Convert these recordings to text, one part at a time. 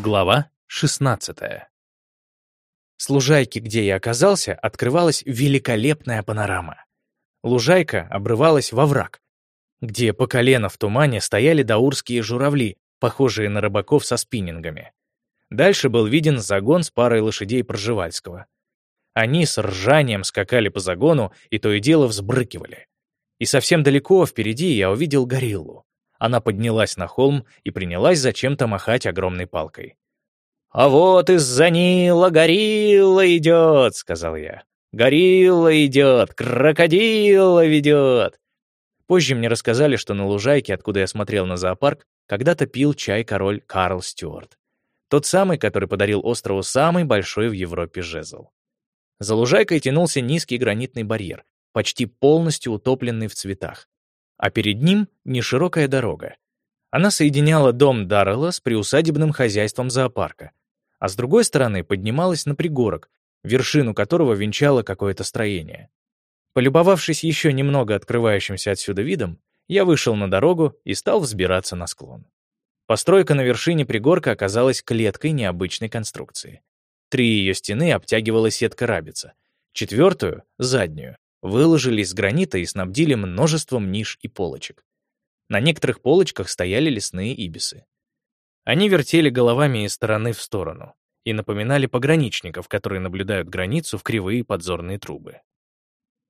Глава 16 С лужайки, где я оказался, открывалась великолепная панорама. Лужайка обрывалась во враг, где по колено в тумане стояли даурские журавли, похожие на рыбаков со спиннингами. Дальше был виден загон с парой лошадей Пржевальского. Они с ржанием скакали по загону и то и дело взбрыкивали. И совсем далеко впереди я увидел гориллу. Она поднялась на холм и принялась зачем-то махать огромной палкой. «А вот из-за Нила горилла идет», — сказал я. «Горилла идет, крокодила ведет». Позже мне рассказали, что на лужайке, откуда я смотрел на зоопарк, когда-то пил чай король Карл Стюарт. Тот самый, который подарил острову самый большой в Европе жезл. За лужайкой тянулся низкий гранитный барьер, почти полностью утопленный в цветах а перед ним неширокая дорога. Она соединяла дом Даррелла с приусадебным хозяйством зоопарка, а с другой стороны поднималась на пригорок, вершину которого венчало какое-то строение. Полюбовавшись еще немного открывающимся отсюда видом, я вышел на дорогу и стал взбираться на склон. Постройка на вершине пригорка оказалась клеткой необычной конструкции. Три ее стены обтягивала сетка рабица, четвертую, заднюю, выложили из гранита и снабдили множеством ниш и полочек. На некоторых полочках стояли лесные ибисы. Они вертели головами из стороны в сторону и напоминали пограничников, которые наблюдают границу в кривые подзорные трубы.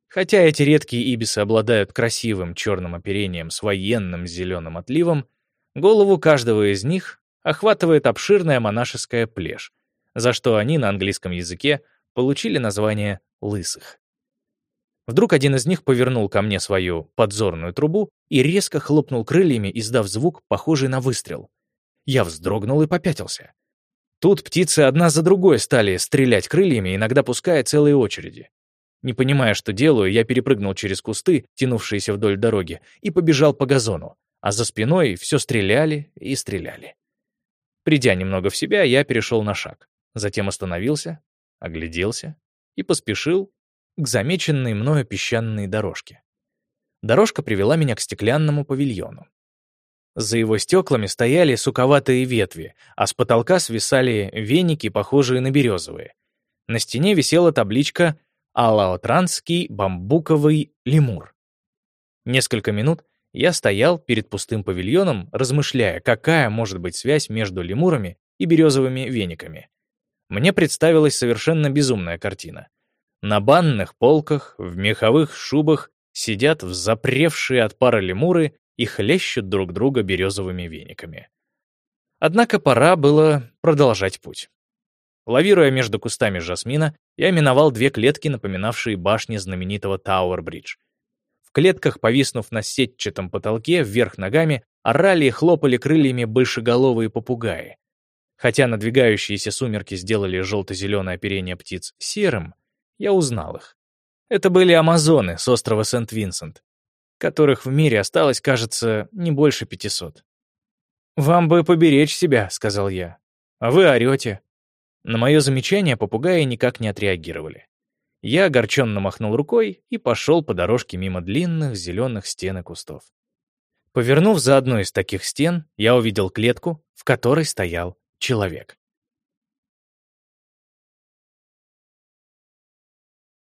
Хотя эти редкие ибисы обладают красивым черным оперением с военным зеленым отливом, голову каждого из них охватывает обширная монашеская плешь, за что они на английском языке получили название «лысых». Вдруг один из них повернул ко мне свою подзорную трубу и резко хлопнул крыльями, издав звук, похожий на выстрел. Я вздрогнул и попятился. Тут птицы одна за другой стали стрелять крыльями, иногда пуская целые очереди. Не понимая, что делаю, я перепрыгнул через кусты, тянувшиеся вдоль дороги, и побежал по газону, а за спиной все стреляли и стреляли. Придя немного в себя, я перешел на шаг, затем остановился, огляделся и поспешил к замеченной мною песчаной дорожке. Дорожка привела меня к стеклянному павильону. За его стеклами стояли суковатые ветви, а с потолка свисали веники, похожие на березовые. На стене висела табличка «Алаотранский бамбуковый лемур». Несколько минут я стоял перед пустым павильоном, размышляя, какая может быть связь между лемурами и березовыми вениками. Мне представилась совершенно безумная картина. На банных полках, в меховых шубах сидят взапревшие от пара лемуры и хлещут друг друга березовыми вениками. Однако пора было продолжать путь. Лавируя между кустами жасмина, я миновал две клетки, напоминавшие башни знаменитого Тауэр-Бридж. В клетках, повиснув на сетчатом потолке, вверх ногами, орали и хлопали крыльями большеголовые попугаи. Хотя надвигающиеся сумерки сделали желто-зеленое оперение птиц серым, я узнал их. Это были амазоны с острова Сент-Винсент, которых в мире осталось, кажется, не больше 500. «Вам бы поберечь себя», — сказал я. «А вы орете». На мое замечание попугаи никак не отреагировали. Я огорченно махнул рукой и пошел по дорожке мимо длинных зеленых стен и кустов. Повернув за одну из таких стен, я увидел клетку, в которой стоял человек.